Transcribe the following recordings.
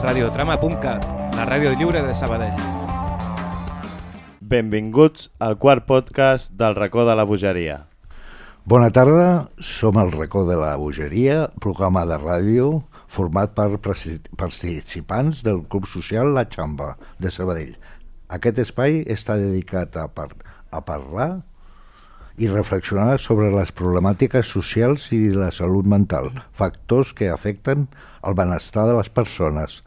radiotrama.cat, la ràdio lliure de Sabadell. Benvinguts al quart podcast del racó de la bogeria. Bona tarda, som el racó de la bogeria, programa de ràdio format per participants del Club Social La Xamba de Sabadell. Aquest espai està dedicat a, par a parlar i reflexionar sobre les problemàtiques socials i la salut mental, factors que afecten el benestar de les persones.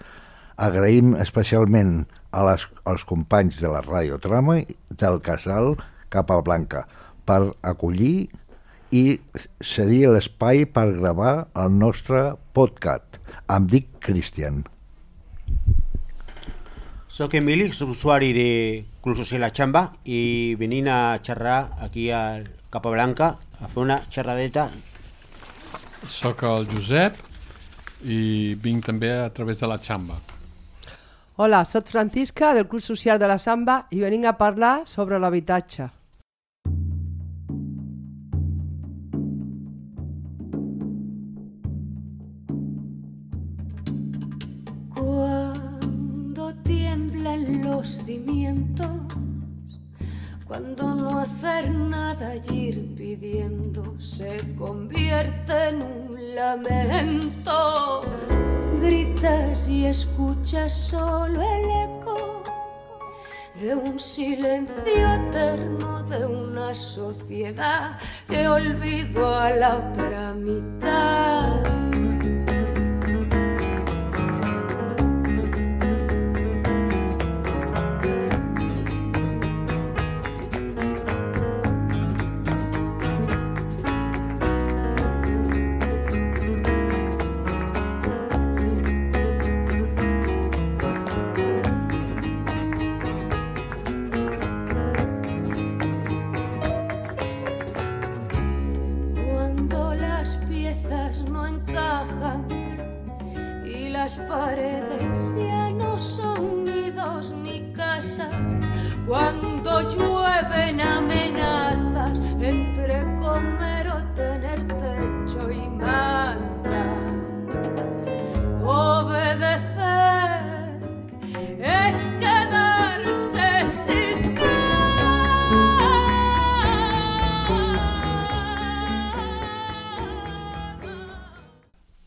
Agraïm especialment a les, als companys de la Radiotrama i del Casal Capablanca per acollir i cedir l'espai per gravar el nostre podcast. Em dic Cristian. Soc Emili, soc usuari de Club Social La Xamba i venint a xerrar aquí al Capablanca a fer una xerradeta. Soc el Josep i vinc també a través de la xamba. Hola, sóc Francisca del Club Social de la Samba i venim a parlar sobre l'habitatge. Cuando tiemblan los cimientos, cuando no hacer nada y ir pidiendo se convierte en un lamento. Gritas y escuchas solo el eco de un silencio eterno de una sociedad que olvidó a la otra mitad.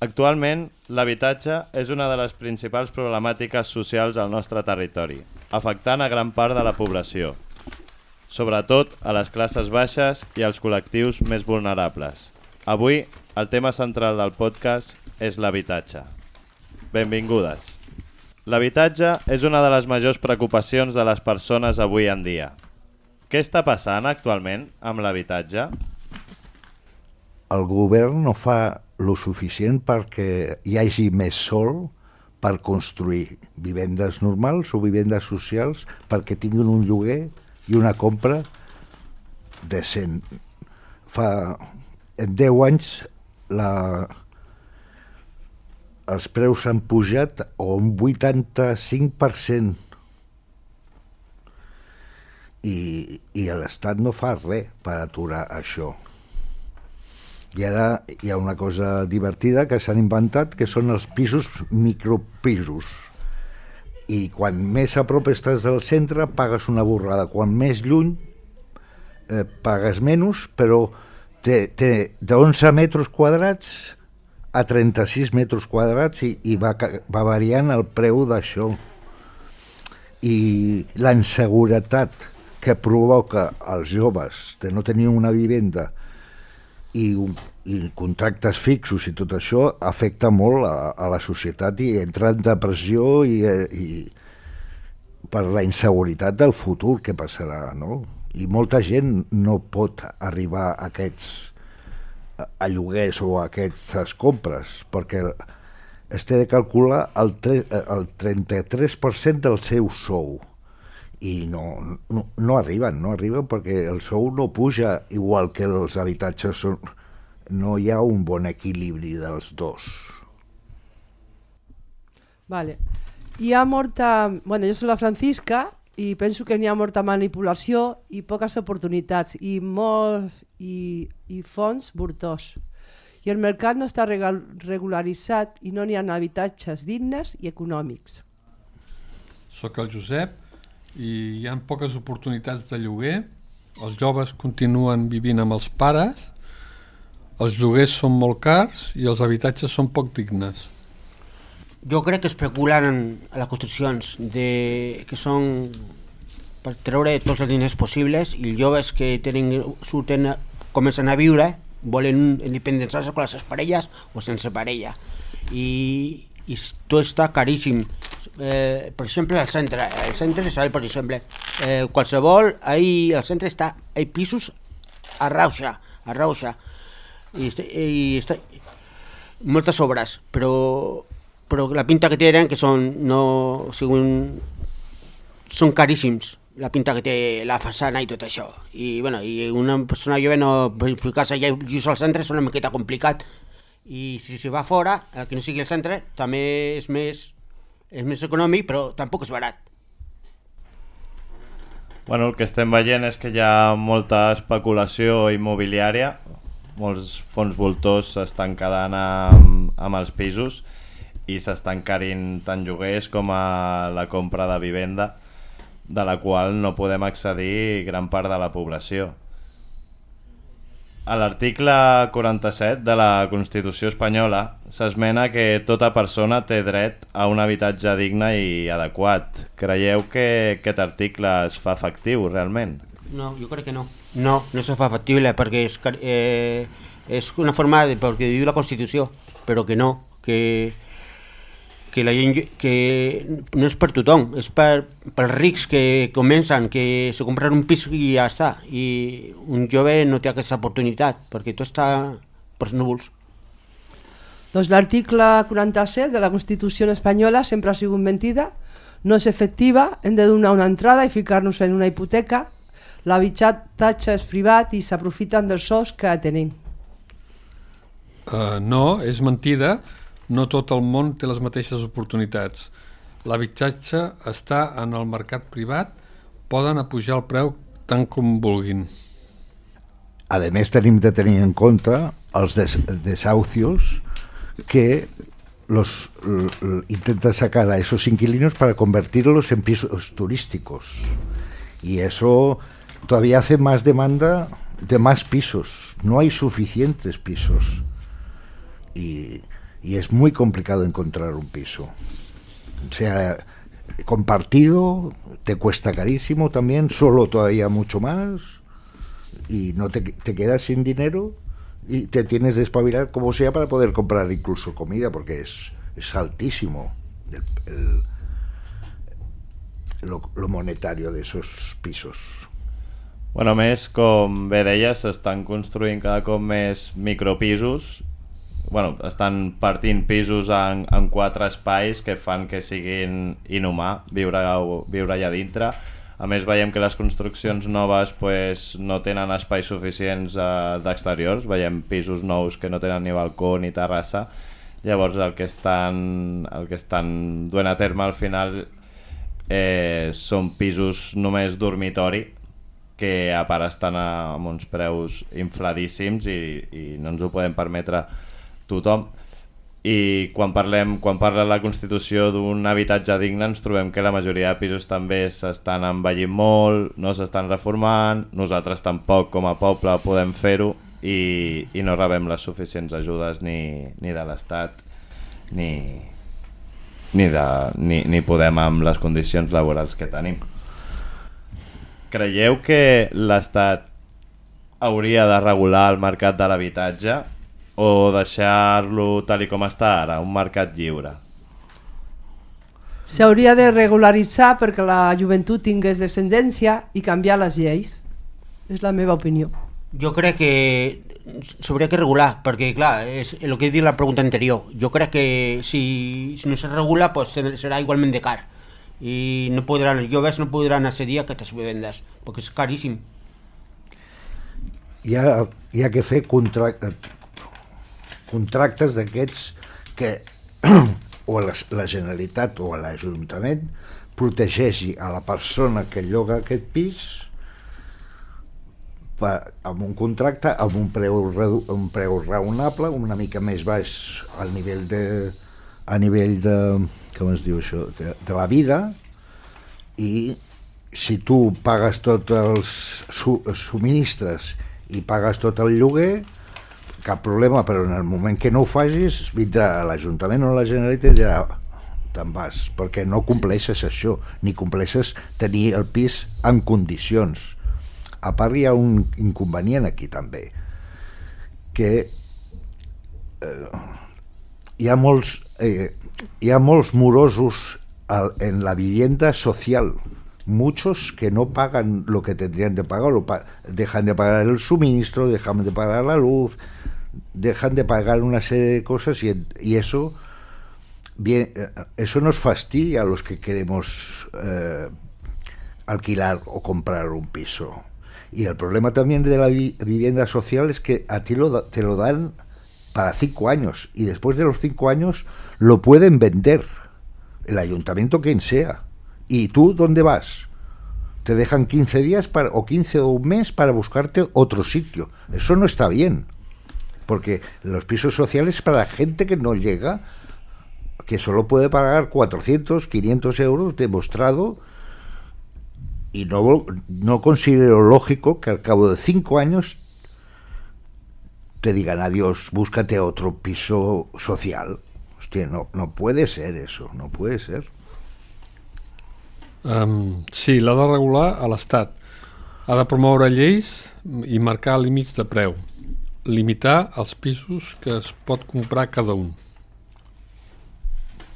Actualment, l'habitatge és una de les principals problemàtiques socials al nostre territori, afectant a gran part de la població, sobretot a les classes baixes i als col·lectius més vulnerables. Avui, el tema central del podcast és l'habitatge. Benvingudes. L'habitatge és una de les majors preocupacions de les persones avui en dia. Què està passant actualment amb l'habitatge? El govern no fa lo suficient perquè hi hagi més sol per construir vivendes normals o vivendes socials perquè tinguin un lloguer i una compra decent. Fa en 10 anys la, els preus han pujat un 85% i, i l'Estat no fa res per aturar això. I ara hi ha una cosa divertida que s'han inventat, que són els pisos micropisos. I quan més a prop estàs del centre, pagues una borrada. Quan més lluny, eh, pagues menys, però té, té de 11 metres quadrats a 36 metres quadrats i, i va, va variant el preu d'això. I la inseguretat que provoca als joves de no tenir una vivenda i, i contractes fixos i tot això afecta molt a, a la societat i entra en depressió i, eh, i per la inseguretat del futur que passarà, no? I molta gent no pot arribar a aquests a- lloguers o a aquestes compres perquè es té de calcular el, el 33% del seu sou i no, no, no arriben, no arriben perquè el sou no puja igual que els habitatges són... No hi ha un bon equilibri dels dos. Vale. Hi ha molta... Bueno, jo soc la Francisca i penso que n'hi ha molta manipulació i poques oportunitats i molts i, i fons voltors. i el mercat no està regularitzat i no n'hi ha habitatges dignes i econòmics. Soc el Josep i hi ha poques oportunitats de lloguer. Els joves continuen vivint amb els pares, els lloguers són molt cars i els habitatges són poc dignes. Jo crec que especulen en a les construccions de, que són per treure tots els diners possibles i els joves que tenen, surten, comencen a viure volen independitzar-se amb les seves parelles o sense parella. I, i tot està caríssim. Eh, per exemple al centre el centre sabe, per exemple eh, qualsevol, ahí al centre està hi pisos a rauxa a rauxa. I, i està, moltes obres però, però la pinta que tenen que són no, segons, són caríssims la pinta que té la façana i tot això. I, bueno, i una persona jove no ficar-se allà just al centre és una miqueta complicat. I si se va fora, el que no sigui el centre també és més, és més econòmic però tampoc és barat. Bueno, el que estem veient és que hi ha molta especulació immobiliària, molts fons voltors s'estan quedant amb, amb els pisos i s'estan carint tant lloguers com a la compra de vivenda, de la qual no podem accedir gran part de la població. A l'article 47 de la Constitució espanyola s'esmena que tota persona té dret a un habitatge digne i adequat. Creieu que aquest article es fa efectiu realment? No, jo crec que no. No, no se fa factible perquè és, eh, és una forma de, perquè diu la Constitució, però que no, que, que la gent que no és per tothom, és per, pels rics que comencen, que se compren un pis i ja està, i un jove no té aquesta oportunitat, perquè tot està pels núvols. Doncs l'article 47 de la Constitució espanyola sempre ha sigut mentida, no és efectiva, hem de donar una entrada i ficar-nos en una hipoteca, l'habitatge és privat i s'aprofiten dels sous que tenim. Uh, no, és mentida. No tot el món té les mateixes oportunitats. L'habitatge està en el mercat privat, poden apujar el preu tant com vulguin. A més, tenim de tenir en compte els des desahucios que los intenta sacar a esos inquilinos para convertirlos en pisos turísticos. Y eso todavía hace más demanda de más pisos. No hay suficientes pisos. Y, y es muy complicado encontrar un piso. O sea, compartido, te cuesta carísimo también, solo todavía mucho más y no te, te quedas sin dinero y te tienes de espabilar como sea para poder comprar incluso comida porque es, es altísimo lo, monetario de esos pisos. Bueno, a més, com bé deies, s'estan cada cop micropisos. Bueno, estan partint pisos en, en quatre espais que fan que siguin inhumà viure, viure allà dintre. A més, veiem que les construccions noves pues, no tenen espais suficients eh, d'exteriors. Veiem pisos nous que no tenen ni balcó ni terrassa. Llavors, el que estan, el que estan duent a terme al final eh, són pisos només dormitori que a part estan a, amb uns preus infladíssims i, i no ens ho podem permetre tothom i quan parlem quan parla la Constitució d'un habitatge digne ens trobem que la majoria de pisos també s'estan envellint molt, no s'estan reformant, nosaltres tampoc com a poble podem fer-ho i, i no rebem les suficients ajudes ni, ni de l'Estat ni, ni, de, ni, ni podem amb les condicions laborals que tenim. Creieu que l'Estat hauria de regular el mercat de l'habitatge o deixar-lo tal i com està ara, un mercat lliure? S'hauria de regularitzar perquè la joventut tingués descendència i canviar les lleis. És la meva opinió. Jo crec que s'hauria que regular, perquè clar, és el que he dit la pregunta anterior. Jo crec que si, si no se regula pues, ser- serà igualment de car. I no podran, els joves no podran accedir a aquestes vivendes, perquè és caríssim. Hi ha, hi ha que fer contractes, contractes d'aquests que o la, la Generalitat o l'Ajuntament protegeixi a la persona que lloga aquest pis per, amb un contracte amb un preu, un preu raonable, una mica més baix al nivell de a nivell de com es diu això, de, de la vida. I si tu pagues tots els su, subministres i pagues tot el lloguer cap problema, però en el moment que no ho facis vindrà l'Ajuntament o la Generalitat i dirà te'n vas, perquè no compleixes això, ni compleixes tenir el pis en condicions. A part hi ha un inconvenient aquí també, que eh, hi ha molts eh, hi ha molts morosos al- en la vivienda social muchos que no pagan lo que tendrían de pagar o pa- dejan de pagar el suministro dejan de pagar la luz dejan de pagar una serie de cosas y, y eso eh, eso nos fastidia a los que queremos eh, alquilar o comprar un piso. Y el problema también de la vi- vivienda social es que a ti te lo dan para cinco años y después de los cinco años lo pueden vender, el ayuntamiento quien sea. ¿Y tú dónde vas? Te dejan 15 días para, o 15 o un mes para buscarte otro sitio. Eso no está bien, porque los pisos sociales para la gente que no llega que solo puede pagar 400, 500 euros demostrado y no, no considero lógico que al cabo de cinco años te digan adiós, búscate otro piso social. Hostia, no, no puede ser eso, no puede ser. Um, sí, l'ha de regular a l'Estat. Ha de promoure lleis i marcar límits de preu. Limitar els pisos que es pot comprar cada un.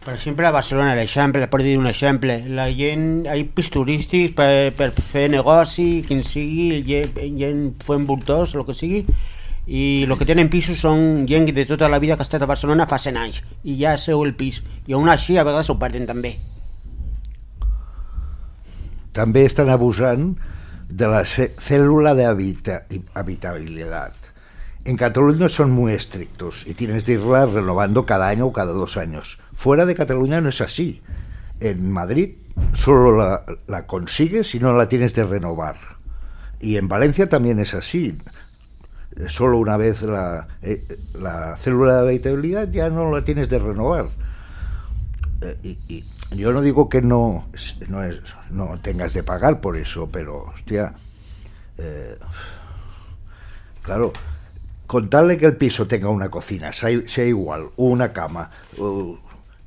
Per exemple, a Barcelona, l'exemple, per dir un exemple, la gent, hi ha pis turístics per, per fer negoci, quin sigui, gent, gent fent voltors, el que sigui, i el que tenen pisos són gent de tota la vida que ha estat a Barcelona fa 100 anys, i ja seu el pis, i aún així a vegades ho perden també. També estan abusant de la ce- célula de habita- habitabilidad. En Cataluña son muy estrictos y tienes que irla renovando cada año o cada dos años. Fuera de Cataluña no es así. En Madrid solo la, consigues y no la tienes de renovar. Y en Valencia también es así. Solo una vez la, eh, la célula de habitabilidad ya no la tienes de renovar. Eh, y, y yo no digo que no, no, es, no tengas de pagar por eso, pero, hostia, eh, claro, contarle que el piso tenga una cocina, sea, igual, una cama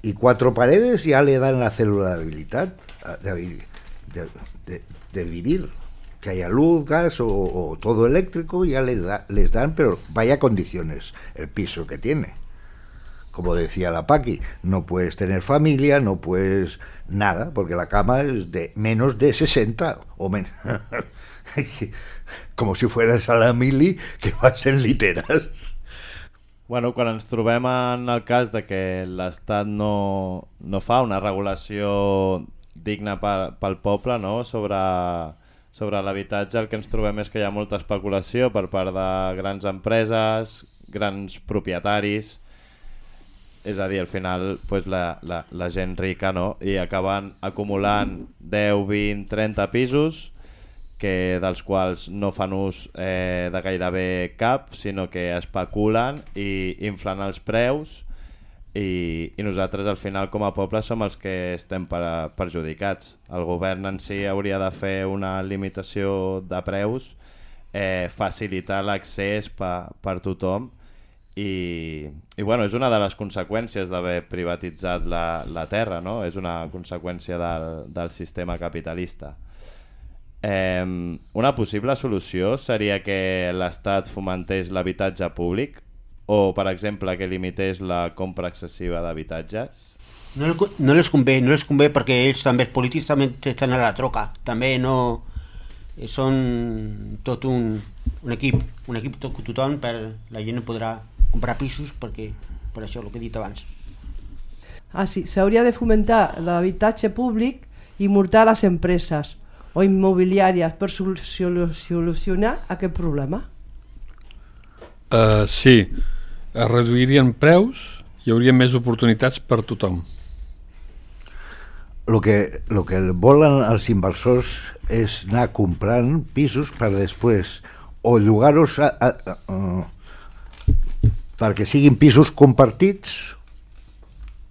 y cuatro paredes, ya le dan la célula de habilidad, ah, de vivir. Que haya luz, gas o, o todo eléctrico, ya les, da- les dan, pero vaya condiciones el piso que tiene como decía la Paqui, no puedes tener familia, no puedes nada, porque la cama es de menos de 60 o menos. como si fueras a la mili que vas en literas. Bueno, quan ens trobem en el cas de que l'Estat no, no fa una regulació digna per, pel poble no? sobre, sobre l'habitatge, el que ens trobem és que hi ha molta especulació per part de grans empreses, grans propietaris, és a dir, al final pues, la, la, la gent rica no? i acaben acumulant 10, 20, 30 pisos que dels quals no fan ús eh, de gairebé cap, sinó que especulen i inflen els preus i, i nosaltres al final com a poble som els que estem per, perjudicats. El govern en si hauria de fer una limitació de preus, eh, facilitar l'accés per, per tothom i, i bueno, és una de les conseqüències d'haver privatitzat la, la terra, no? és una conseqüència del, del sistema capitalista. Eh, una possible solució seria que l'Estat fomentés l'habitatge públic o, per exemple, que limités la compra excessiva d'habitatges? No, no les convé, no les convé perquè ells també, també estan a la troca, també no eh, són tot un, un equip, un equip tot, tothom per la gent no podrà comprar pisos perquè per això el que he dit abans. Ah, sí, s'hauria de fomentar l'habitatge públic i multar les empreses o immobiliàries per sol- solu- solucionar aquest problema. Uh, sí, es reduirien preus i hi hauria més oportunitats per tothom. Lo que, lo que volen els inversors és anar comprant pisos per després o llogar-los a, a, a, a, perquè siguin pisos compartits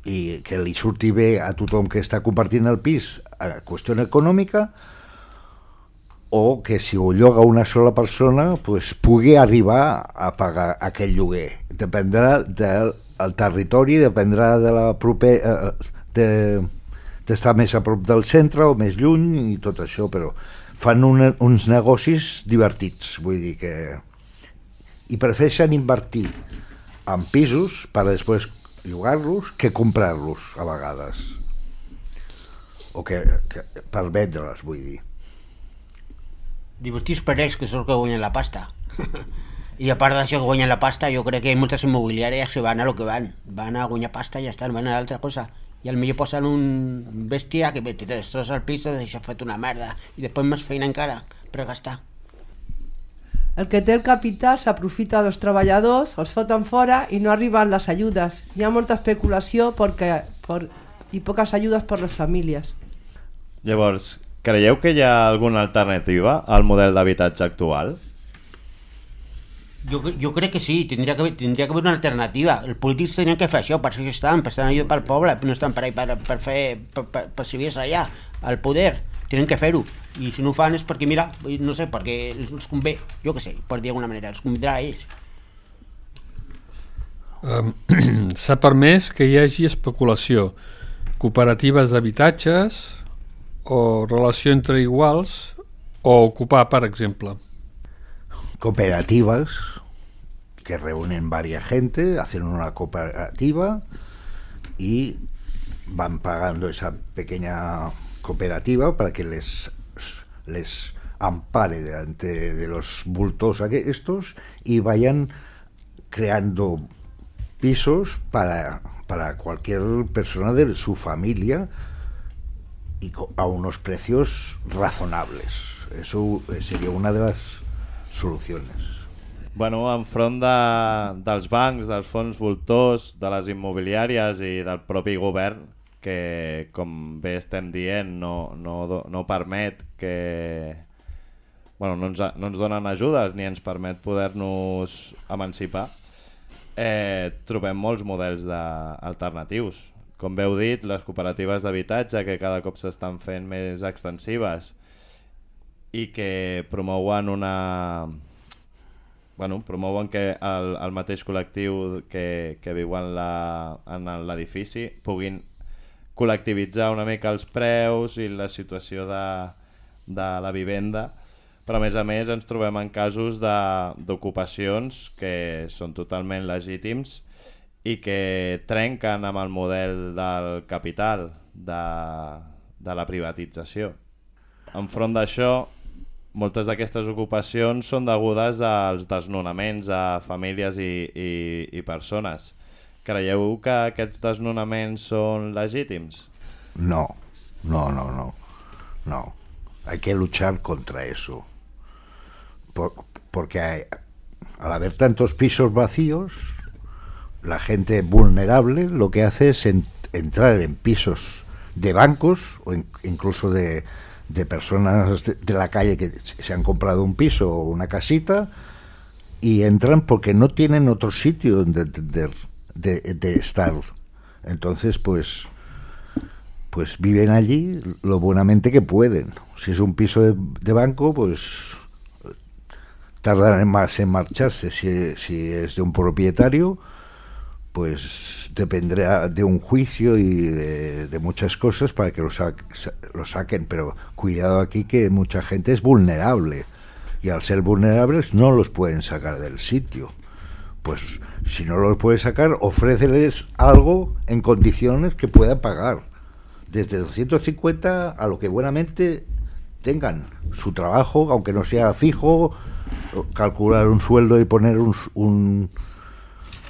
i que li surti bé a tothom que està compartint el pis a qüestió econòmica o que si ho lloga una sola persona pues, pugui arribar a pagar aquell lloguer. Dependrà del el territori, dependrà de la proper, eh, de, d'estar més a prop del centre o més lluny i tot això, però fan un, uns negocis divertits, vull dir que... I prefereixen invertir en pisos per després llogar-los que comprar-los a vegades. O que, que per vendre'ls, vull dir. Divertits per ells, que són els que guanyen la pasta. I a part d'això que guanyen la pasta, jo crec que hi ha moltes immobiliàries que van a lo que van. Van a guanyar pasta i ja estan, van a l'altra cosa. I al millor posen un bèstia que te destrossa el pis i deixa fet una merda. I després més feina encara per gastar. El que té el capital s'aprofita dels treballadors, els foten fora i no arriben les ajudes. Hi ha molta especulació perquè, per, i poques ajudes per les famílies. Llavors, creieu que hi ha alguna alternativa al model d'habitatge actual? Jo, jo crec que sí, tindria que, haver- tindria que haver una alternativa. Els polítics tenien que fer això, per això estan, per estar allà pel poble, no estan per, ahí per, per fer, per, per, per servir-se allà, al poder. Tenen que fer-ho. I si no ho fan és perquè, mira, no sé, perquè els convé, jo que sé, per dir d'alguna manera, els convindrà a ells. Um, S'ha permès que hi hagi especulació, cooperatives d'habitatges o relació entre iguals o ocupar, per exemple. cooperativas que reúnen varias gente, hacen una cooperativa y van pagando esa pequeña cooperativa para que les, les ampare delante de los bultos estos y vayan creando pisos para, para cualquier persona de su familia y a unos precios razonables. Eso eh, sería una de las soluciones. Bueno, enfront de, dels bancs, dels fons voltors, de les immobiliàries i del propi govern, que, com bé estem dient, no, no, no permet que... Bueno, no ens, no ens donen ajudes ni ens permet poder-nos emancipar, eh, trobem molts models de, alternatius. Com heu dit, les cooperatives d'habitatge que cada cop s'estan fent més extensives i que promouen una... Bueno, promouen que el, el mateix col·lectiu que, que viu en la- en l'edifici puguin col·lectivitzar una mica els preus i la situació de, de la vivenda però a més a més ens trobem en casos d'ocupacions que són totalment legítims i que trenquen amb el model del capital, de, de la privatització. Enfront d'això, moltes d'aquestes ocupacions són degudes als desnonaments a famílies i, i, i persones. Creieu que aquests desnonaments són legítims? No, no, no, no, no. Hay que luchar contra eso. Por- porque al haber tantos pisos vacíos, la gente vulnerable lo que hace es en- entrar en pisos de bancos o in- incluso de, de personas de, de la calle que se han comprado un piso o una casita y entran porque no tienen otro sitio donde de, de- estar. Entonces, pues pues viven allí lo buenamente que pueden. Si es un piso de, banco, pues tardarán más en marcharse. Si, si es de un propietario, pues dependerá de un juicio y de, muchas cosas para que lo, lo saquen. Pero cuidado aquí que mucha gente es vulnerable y al ser vulnerables no los pueden sacar del sitio. Pues si no los puedes sacar, ofréceles algo en condiciones que puedan pagar. Desde 250 a lo que buenamente tengan su trabajo, aunque no sea fijo, calcular un sueldo y poner un, un,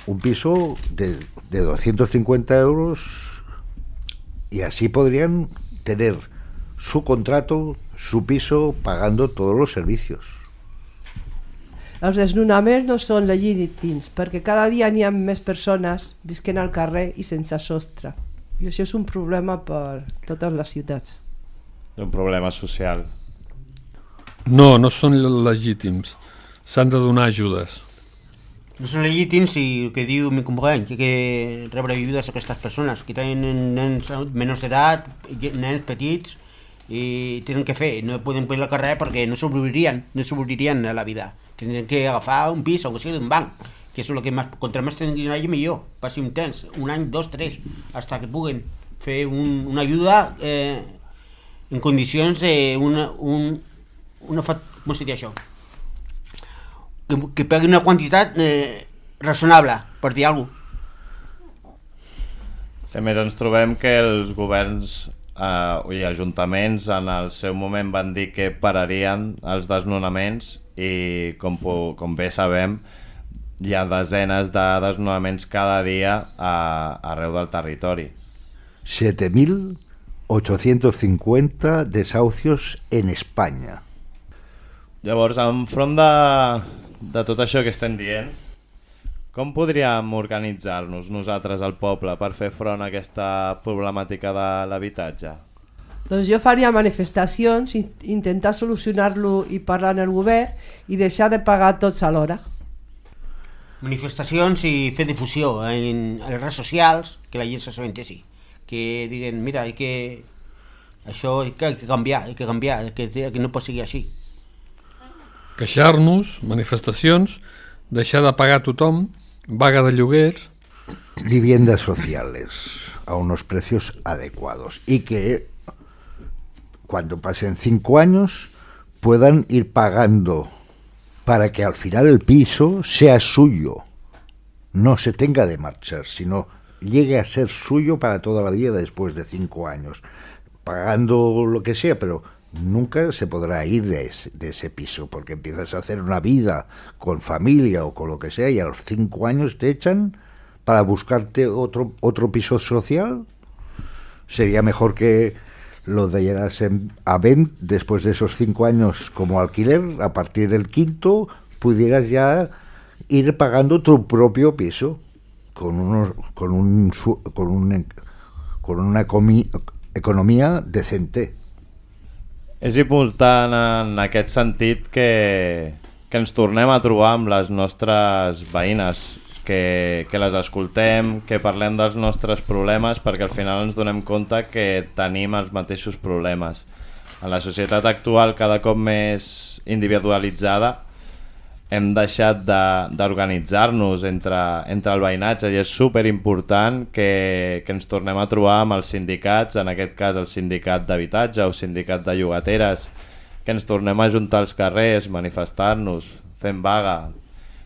un piso de, de 250 euros y así podrían tener su contrato, su piso, pagando todos los servicios. Els desnonaments no són legítims perquè cada dia n'hi ha més persones visquent al carrer i sense sostre. I això és un problema per totes les ciutats. Un problema social. No, no són legítims. s'han de donar ajudes. No són legítims i el que diu mi company, que, que rebre ajudes a aquestes persones que tenen nens menors d'edat, nens petits i tenen que fer, no poden fer al carrer perquè no sobreviurien, no sobreviurien a la vida. Tindrien que agafar un pis, o sigui d'un banc, que és el que més, contra més tinguin allà millor, passi un temps, un any, dos, tres, hasta que puguen fer un, una ajuda eh, en condicions de una, un, una, com se diu això? que, que pagui una quantitat eh, raonable, per dir alguna cosa. A més, ens trobem que els governs eh, i ajuntaments en el seu moment van dir que pararien els desnonaments i com, com bé sabem hi ha desenes de desnonaments cada dia a, arreu del territori. 7.850 desahucios en España. Llavors, enfront de, de tot això que estem dient, com podríem organitzar-nos nosaltres al poble per fer front a aquesta problemàtica de l'habitatge? Doncs jo faria manifestacions, in- intentar solucionar-lo i parlar amb el govern i deixar de pagar tots alhora. Manifestacions i fer difusió en, en les redes socials, que la gent s'assabentessi. Que diguen, mira, hay que, això hay que, hay que canviar, hay que canviar, que, que no pot seguir així. Queixar-nos, manifestacions, deixar de pagar a tothom, vaga de lloguers, Viviendas sociales a unos precios adecuados y que cuando pasen cinco años puedan ir pagando para que al final el piso sea suyo, no se tenga de marchar, sino llegue a ser suyo para toda la vida después de cinco años, pagando lo que sea, pero nunca se podrá ir de ese, de ese piso, porque empiezas a hacer una vida con familia o con lo que sea y a los cinco años te echan para buscarte otro, otro piso social. Sería mejor que lo dieras en, a vent después de esos cinco años como alquiler, a partir del quinto pudieras ya ir pagando tu propio piso con unos con un con un con una comi- economía decente. És important en aquest sentit que, que ens tornem a trobar amb les nostres veïnes, que, que les escoltem, que parlem dels nostres problemes perquè al final ens donem compte que tenim els mateixos problemes. En la societat actual cada cop més individualitzada hem deixat de- d'organitzar-nos entre, entre el veïnatge i és super important que, que ens tornem a trobar amb els sindicats, en aquest cas el sindicat d'habitatge o sindicat de llogateres, que ens tornem a juntar als carrers, manifestar-nos, fent vaga,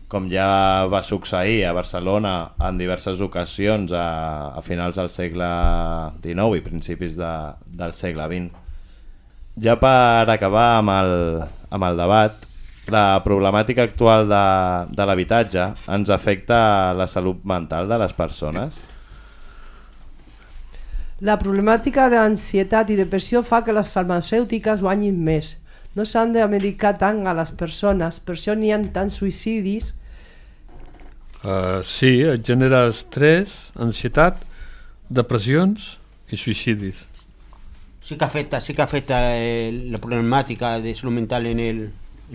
com ja va succeir a Barcelona en diverses ocasions a, a finals del segle XIX i principis de, del segle XX. Ja per acabar amb el, amb el debat, la problemàtica actual de, de l'habitatge ens afecta la salut mental de les persones? La problemàtica d'ansietat i depressió fa que les farmacèutiques guanyin més. No s'han de medicar tant a les persones, per això n'hi ha tants suïcidis. Uh, sí, et genera estrès, ansietat, depressions i suïcidis. Sí que afecta, sí que afecta eh, la problemàtica de salut mental en el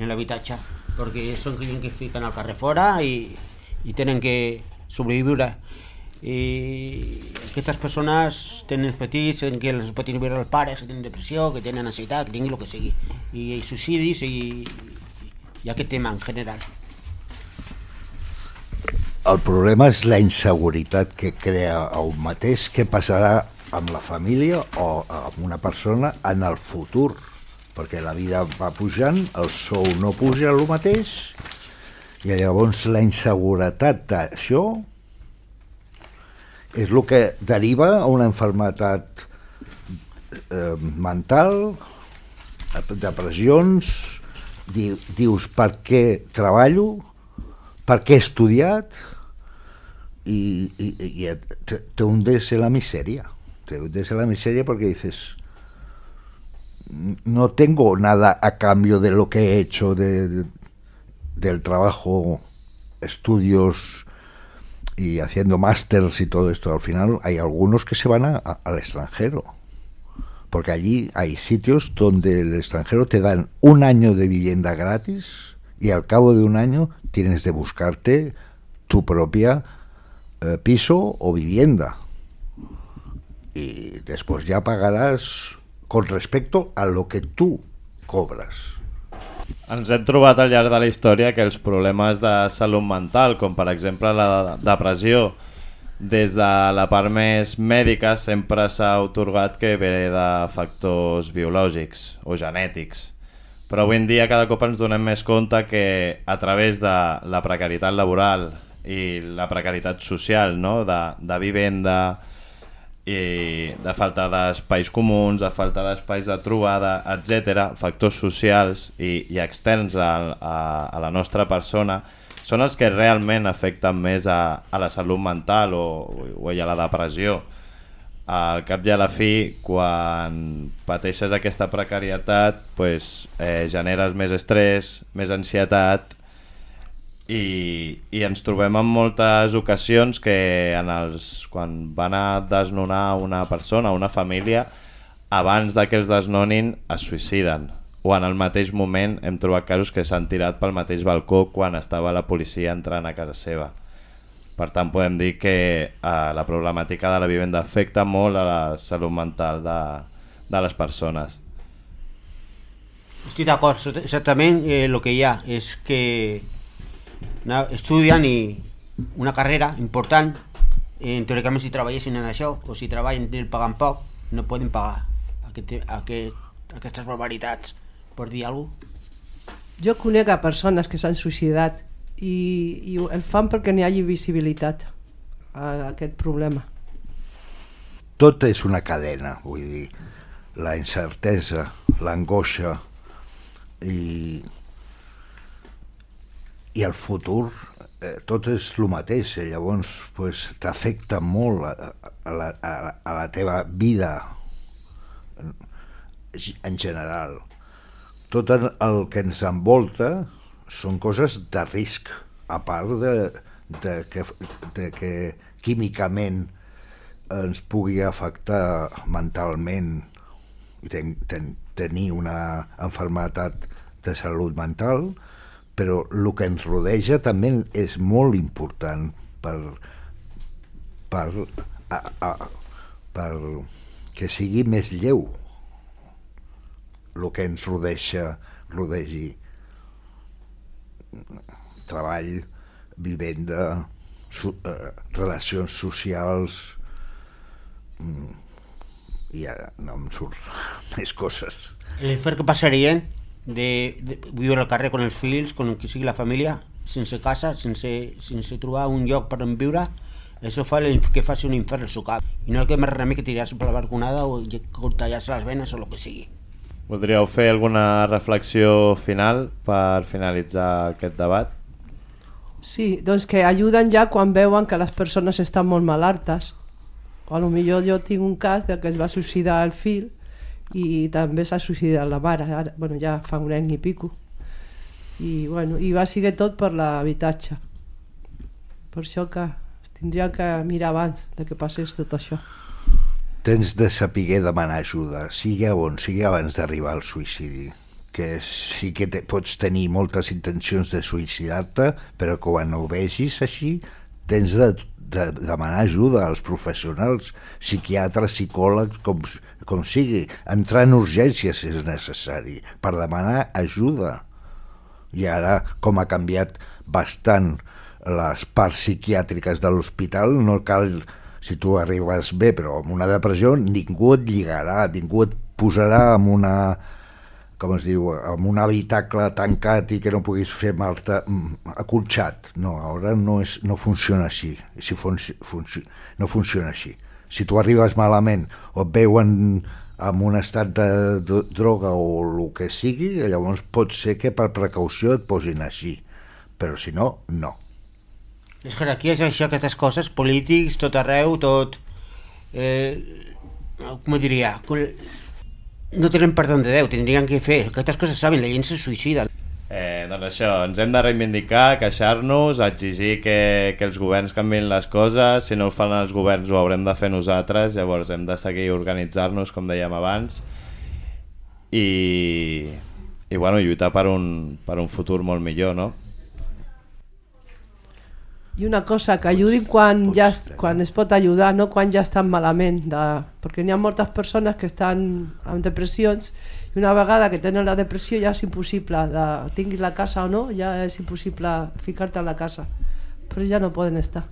en l'habitatge, perquè són gent que fiquen al carrer fora i, i tenen que sobreviure. I aquestes persones tenen petits, en què els petits veure els pares que tenen depressió, que tenen ansietat, que tinguin el que sigui, i, i suïcidis i, i aquest tema en general. El problema és la inseguretat que crea a un mateix que passarà amb la família o amb una persona en el futur perquè la vida va pujant, el sou no puja el mateix i llavors la inseguretat d'això és el que deriva a una enfermetat eh, mental, depressions, di, dius per què treballo, per què he estudiat y, te, hundes en la miseria, te hundes en la miseria porque dices, no tengo nada a cambio de lo que he hecho, de, de- del trabajo, estudios y haciendo másters y todo esto. Al final hay algunos que se van a- al extranjero, porque allí hay sitios donde el extranjero te dan un año de vivienda gratis y al cabo de un año tienes de buscarte tu propia eh, piso o vivienda. Y después ya pagarás con respecto a lo que tú cobras. Ens hem trobat al llarg de la història que els problemes de salut mental, com per exemple la depressió, des de la part més mèdica sempre s'ha otorgat que ve de factors biològics o genètics. Però avui en dia cada cop ens donem més compte que a través de la precarietat laboral i la precarietat social, no? de, de vivenda, i de falta d'espais comuns, de falta d'espais de trobada, etc, factors socials i, i externs a, a, a la nostra persona, són els que realment afecten més a, a la salut mental o, o a la depressió. Al cap i a la fi, quan pateixes aquesta precarietat, pues, eh, generes més estrès, més ansietat i, i ens trobem en moltes ocasions que en els, quan van a desnonar una persona, una família, abans que els desnonin es suïciden o en el mateix moment hem trobat casos que s'han tirat pel mateix balcó quan estava la policia entrant a casa seva. Per tant, podem dir que eh, la problemàtica de la vivenda afecta molt a la salut mental de, de les persones. Estic d'acord, exactament eh, el que hi ha és que estudien i una carrera important eh, teòricament si treballessin en això o si treballen i paguen poc no poden pagar aquest, aquest, aquestes barbaritats per dir alguna cosa Jo conec a persones que s'han suïcidat i, i el fan perquè n'hi hagi visibilitat a aquest problema. Tot és una cadena, vull dir, la incertesa, l'angoixa i i el futur eh, tot és el mateix, eh? llavors pues, t'afecta molt a, a, la, a, a la teva vida en, en general. Tot el que ens envolta són coses de risc, a part de, de, que, de que químicament ens pugui afectar mentalment i ten, ten, tenir una enfermetat de salut mental, però el que ens rodeja també és molt important per, per, a, a, per que sigui més lleu el que ens rodeja, rodegi treball, vivenda, so, eh, relacions socials mm, i ara no em surt més coses. L'infern que passarien de, de viure al carrer amb els fills, amb qui sigui la família, sense casa, sense, sense trobar un lloc per on viure, això fa que faci un infern al seu cap. I no el que més remei que tirar-se per la balconada o tallar-se les venes o el que sigui. Voldríeu fer alguna reflexió final per finalitzar aquest debat? Sí, doncs que ajuden ja quan veuen que les persones estan molt malaltes. O millor jo tinc un cas de que es va suïcidar el fill i també s'ha suïcidat la mare, ara, bueno, ja fa un any i pico. I, bueno, i va ser tot per l'habitatge. Per això que es tindria que mirar abans de que passés tot això. Tens de saber demanar ajuda, sigui on sigui abans d'arribar al suïcidi. Que sí que te, pots tenir moltes intencions de suïcidar-te, però quan ho vegis així, tens de, de demanar ajuda als professionals, psiquiatres, psicòlegs, com, com sigui, entrar en urgències si és necessari, per demanar ajuda. I ara, com ha canviat bastant les parts psiquiàtriques de l'hospital, no cal, si tu arribes bé, però amb una depressió, ningú et lligarà, ningú et posarà en una com es diu, amb un habitacle tancat i que no puguis fer malta acolxat. No, ara no, és, no funciona així. Si fun, funci, no funciona així si tu arribes malament o et veuen amb un estat de droga o el que sigui, llavors pot ser que per precaució et posin així, però si no, no. Les jerarquies, això, aquestes coses, polítics, tot arreu, tot... Eh, com diria? No tenen perdó de Déu, tindrien que fer. Aquestes coses saben, la gent se suïcida. Eh, doncs això, ens hem de reivindicar, queixar-nos, exigir que, que els governs canvin les coses, si no ho fan els governs ho haurem de fer nosaltres, llavors hem de seguir organitzar-nos, com dèiem abans, i, i bueno, lluitar per un, per un futur molt millor, no? I una cosa, que ajudin quan, ja, quan es pot ajudar, no quan ja estan malament, de, perquè n'hi ha moltes persones que estan amb depressions i una vegada que tenen la depressió ja és impossible, de, tinguis la casa o no, ja és impossible ficar-te a la casa, però ja no poden estar.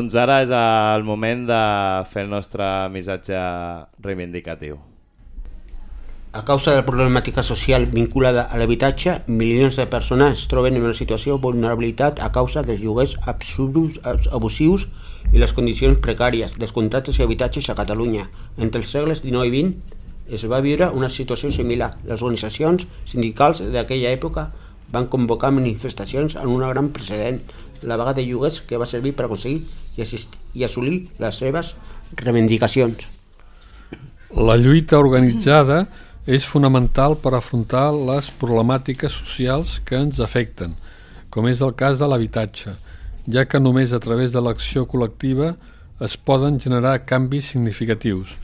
Doncs ara és el moment de fer el nostre missatge reivindicatiu. A causa de la problemàtica social vinculada a l'habitatge, milions de persones es troben en una situació de vulnerabilitat a causa dels lloguers absurds, abs- abusius i les condicions precàries dels contractes i habitatges a Catalunya. Entre els segles XIX i XX es va viure una situació similar. Les organitzacions sindicals d'aquella època van convocar manifestacions en un gran precedent, la vaga de lloguers que va servir per aconseguir i, i assolir les seves reivindicacions. La lluita organitzada és fonamental per afrontar les problemàtiques socials que ens afecten, com és el cas de l'habitatge, ja que només a través de l'acció col·lectiva es poden generar canvis significatius,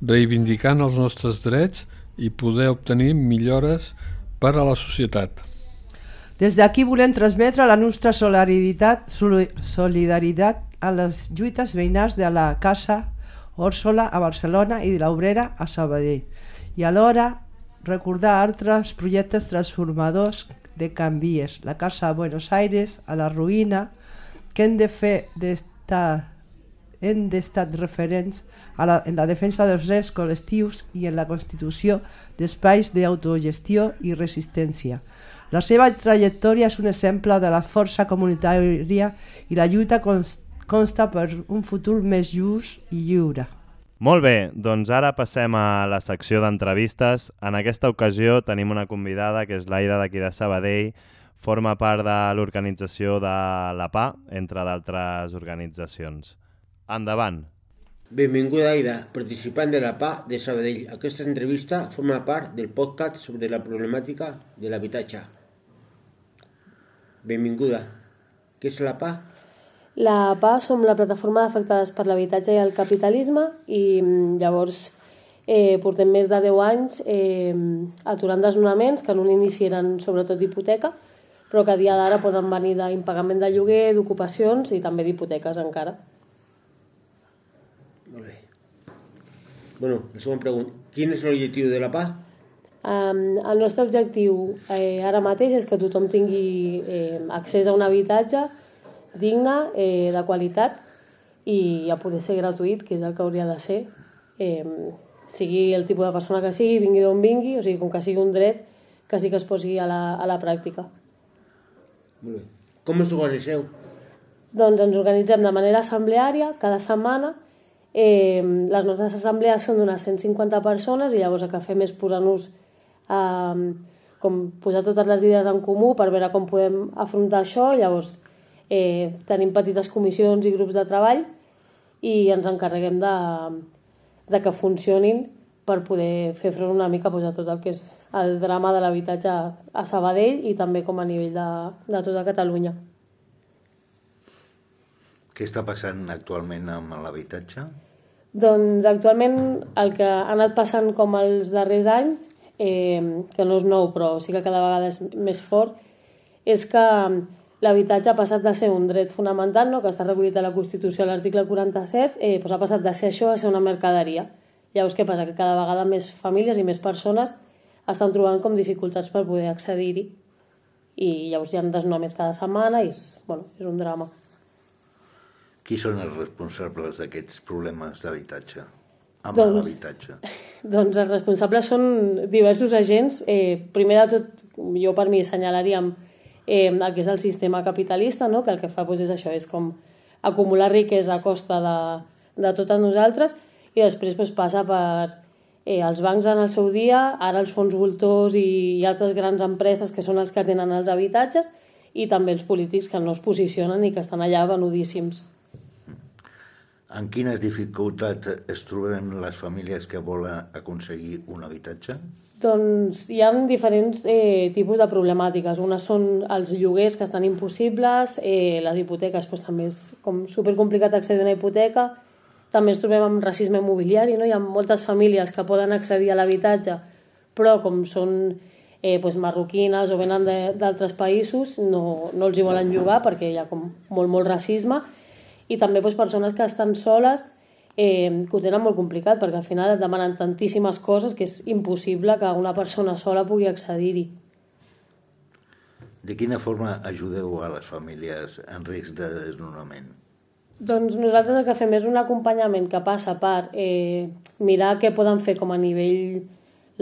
reivindicant els nostres drets i poder obtenir millores per a la societat. Des d'aquí volem transmetre la nostra solidaritat, soli- solidaritat a les lluites veïnals de la Casa Òrsola a Barcelona i de l'Obrera a Sabadell i alhora recordar altres projectes transformadors de canvies, la Casa a Buenos Aires, a la ruïna, que hem de fer d'estar hem d'estar referents a la, en la defensa dels drets col·lectius i en la constitució d'espais d'autogestió i resistència. La seva trajectòria és un exemple de la força comunitària i la lluita cons- consta per un futur més just i lliure. Molt bé, doncs ara passem a la secció d'entrevistes. En aquesta ocasió tenim una convidada que és l'Aida d'aquí de Sabadell, forma part de l'organització de la PA, entre d'altres organitzacions. Endavant. Benvinguda Aida, participant de la PA de Sabadell. Aquesta entrevista forma part del podcast sobre la problemàtica de l'habitatge. Benvinguda. Què és la PA? La PA som la plataforma d'afectades per l'habitatge i el capitalisme i mm, llavors eh, portem més de 10 anys eh, aturant desnonaments que en un inici eren sobretot d'hipoteca però que a dia d'ara poden venir d'impagament de lloguer, d'ocupacions i també d'hipoteques encara. Molt bé. Bueno, la següent pregunta. Quin és l'objectiu de la PA? Um, el nostre objectiu eh, ara mateix és que tothom tingui eh, accés a un habitatge digne, eh, de qualitat i a poder ser gratuït, que és el que hauria de ser, eh, sigui el tipus de persona que sigui, vingui d'on vingui, o sigui, com que sigui un dret, que sí que es posi a la, a la pràctica. Molt bé. Com us organitzeu? Doncs ens organitzem de manera assembleària cada setmana. Eh, les nostres assemblees són d'unes 150 persones i llavors el que fem és posar-nos eh, com posar totes les idees en comú per veure com podem afrontar això. Llavors eh, tenim petites comissions i grups de treball i ens encarreguem de, de que funcionin per poder fer front una mica pues, a tot el que és el drama de l'habitatge a Sabadell i també com a nivell de, de tota Catalunya. Què està passant actualment amb l'habitatge? Doncs actualment el que ha anat passant com els darrers anys, eh, que no és nou però sí que cada vegada és més fort, és que l'habitatge ha passat de ser un dret fonamental, no? que està recollit a la Constitució a l'article 47, eh, doncs ha passat de ser això a ser una mercaderia. Llavors, què passa? Que cada vegada més famílies i més persones estan trobant com dificultats per poder accedir-hi i llavors hi ha desnonaments cada setmana i és, bueno, és un drama. Qui són els responsables d'aquests problemes d'habitatge? Amb Doncs- l'habitatge. Doncs els responsables són diversos agents. Eh, primer de tot, jo per mi assenyalaríem eh, el que és el sistema capitalista, no? que el que fa doncs, és això, és com acumular riquesa a costa de, de totes nosaltres i després doncs, passa per eh, els bancs en el seu dia, ara els fons voltors i, i altres grans empreses que són els que tenen els habitatges i també els polítics que no es posicionen i que estan allà venudíssims. En quines dificultats es troben les famílies que volen aconseguir un habitatge? Doncs hi ha diferents eh, tipus de problemàtiques. Unes són els lloguers que estan impossibles, eh, les hipoteques doncs, també és com supercomplicat accedir a una hipoteca, també ens trobem amb racisme immobiliari, no? hi ha moltes famílies que poden accedir a l'habitatge, però com són eh, doncs, marroquines o venen d'altres països, no, no els hi volen llogar perquè hi ha com molt, molt racisme, i també doncs, persones que estan soles eh, que ho tenen molt complicat perquè al final et demanen tantíssimes coses que és impossible que una persona sola pugui accedir-hi. De quina forma ajudeu a les famílies en risc de desnonament? Doncs nosaltres el que fem és un acompanyament que passa per eh, mirar què poden fer com a nivell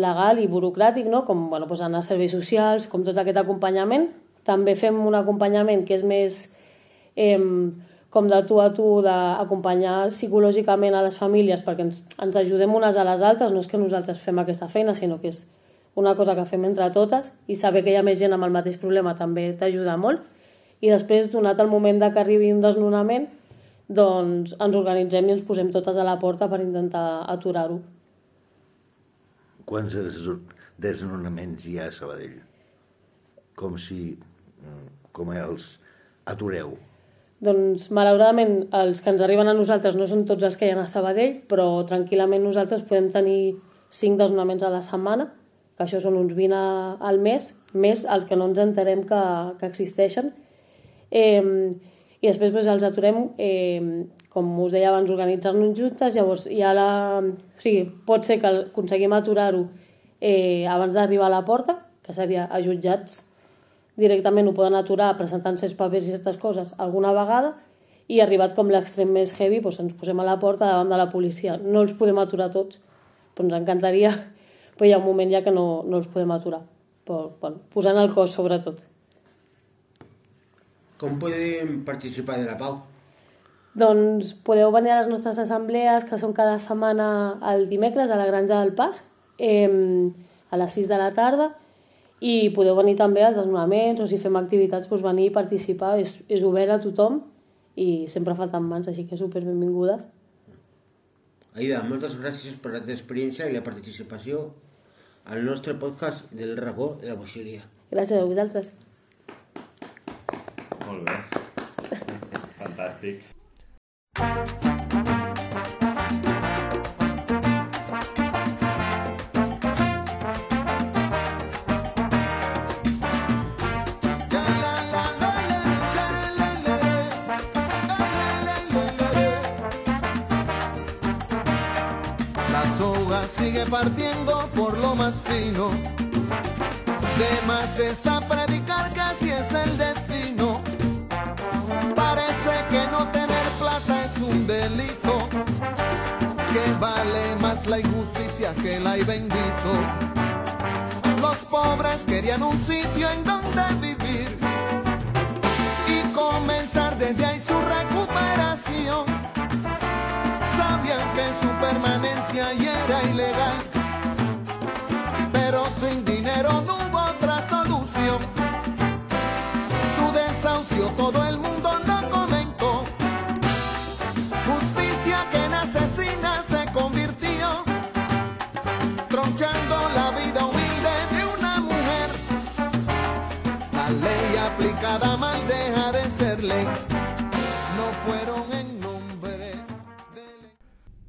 legal i burocràtic, no? com bueno, doncs anar a serveis socials, com tot aquest acompanyament. També fem un acompanyament que és més eh, com de tu a tu, d'acompanyar psicològicament a les famílies perquè ens, ens ajudem unes a les altres, no és que nosaltres fem aquesta feina, sinó que és una cosa que fem entre totes i saber que hi ha més gent amb el mateix problema també t'ajuda molt. I després, donat el moment de que arribi un desnonament, doncs ens organitzem i ens posem totes a la porta per intentar aturar-ho. Quants des- desnonaments hi ha a Sabadell? Com si... mm, com els atureu? Doncs, malauradament, els que ens arriben a nosaltres no són tots els que hi ha a Sabadell, però tranquil·lament nosaltres podem tenir 5 desnonaments a la setmana, que això són uns 20 a- al mes, més els que no ens enterem que, que existeixen. Eh, I després doncs, els aturem, eh, com us deia abans, organitzar-nos juntes, llavors ha la... O sigui, pot ser que aconseguim aturar-ho eh, abans d'arribar a la porta, que seria a jutjats directament ho poden aturar presentant certs papers i certes coses alguna vegada i arribat com l'extrem més heavy doncs ens posem a la porta davant de la policia. No els podem aturar tots, però ens encantaria, però hi ha un moment ja que no, no els podem aturar. Però, bueno, posant el cos sobretot. Com podem participar de la pau? Doncs podeu venir a les nostres assemblees, que són cada setmana el dimecres a la Granja del Pas, eh, a les 6 de la tarda, i podeu venir també als desnonaments o si fem activitats, doncs venir i participar. És, és obert a tothom i sempre falten mans, així que super benvingudes. Aida, moltes gràcies per la teva experiència i la participació al nostre podcast del racó de la boixeria. Gràcies a vosaltres. Molt bé. Fantàstic. Sigue partiendo por lo más fino. De más está predicar que así es el destino. Parece que no tener plata es un delito. Que vale más la injusticia que el ay bendito. Los pobres querían un sitio en donde vivir y comenzar desde ahí su recuperación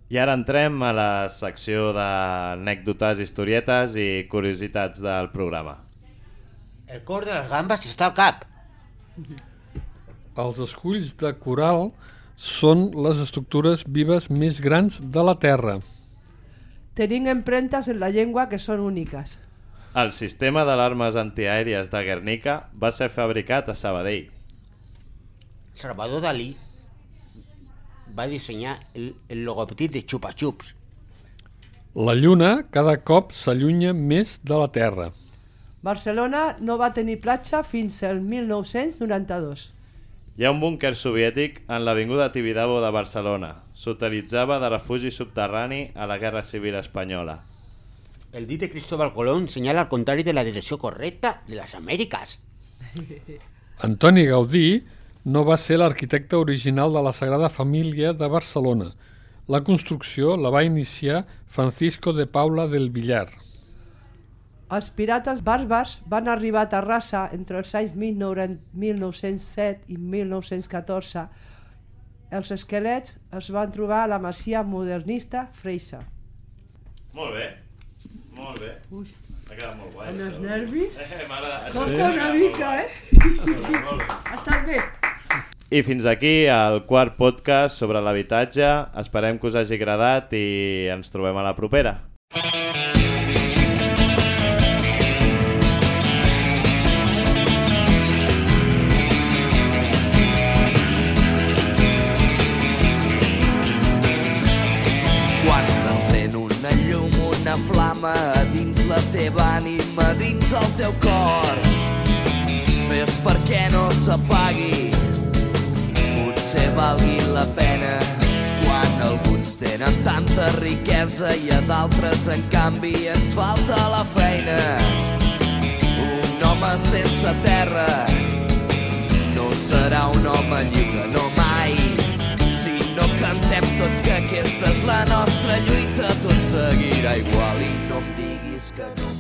I ara entrem a la secció d'anècdotes, historietes i curiositats del programa. El cor de les gambes està al cap. Els esculls de coral són les estructures vives més grans de la Terra. tenint empremtes en la llengua que són úniques. El sistema d'alarmes antiaèries de Guernica va ser fabricat a Sabadell. Salvador Dalí va dissenyar el, el logotip de Chupa Chups. La Lluna cada cop s'allunya més de la Terra. Barcelona no va tenir platja fins al 1992. Hi ha un búnquer soviètic en l'avinguda Tibidabo de Barcelona. S'utilitzava de refugi subterrani a la Guerra Civil Espanyola. El dit de Cristóbal Colón senyala al contrari de la direcció correcta de les Amèriques. Antoni Gaudí no va ser l'arquitecte original de la Sagrada Família de Barcelona. La construcció la va iniciar Francisco de Paula del Villar. Els pirates bàrbars van arribar a Terrassa entre els anys 19- 1907 i 1914. Els esquelets es van trobar a la masia modernista Freixa. Molt bé, molt bé. Ui. M'ha quedat molt guai. Amb els nervis? Eh, m'agrada. Com Sí. una mica, eh? Molt bé. Ha estat bé. I fins aquí el quart podcast sobre l'habitatge. Esperem que us hagi agradat i ens trobem a la propera. Quan s'encén una llum, una flama dins la teva ànima, dins el teu cor. Fes perquè no s'apagui, potser valgui la pena. Quan alguns tenen tanta riquesa i a d'altres, en canvi, ens falta la feina. Un home sense terra no serà un home lliure, no mai. Si no cantem tots que aquesta és la nostra lluita, tot seguirà igual i no em diguis que no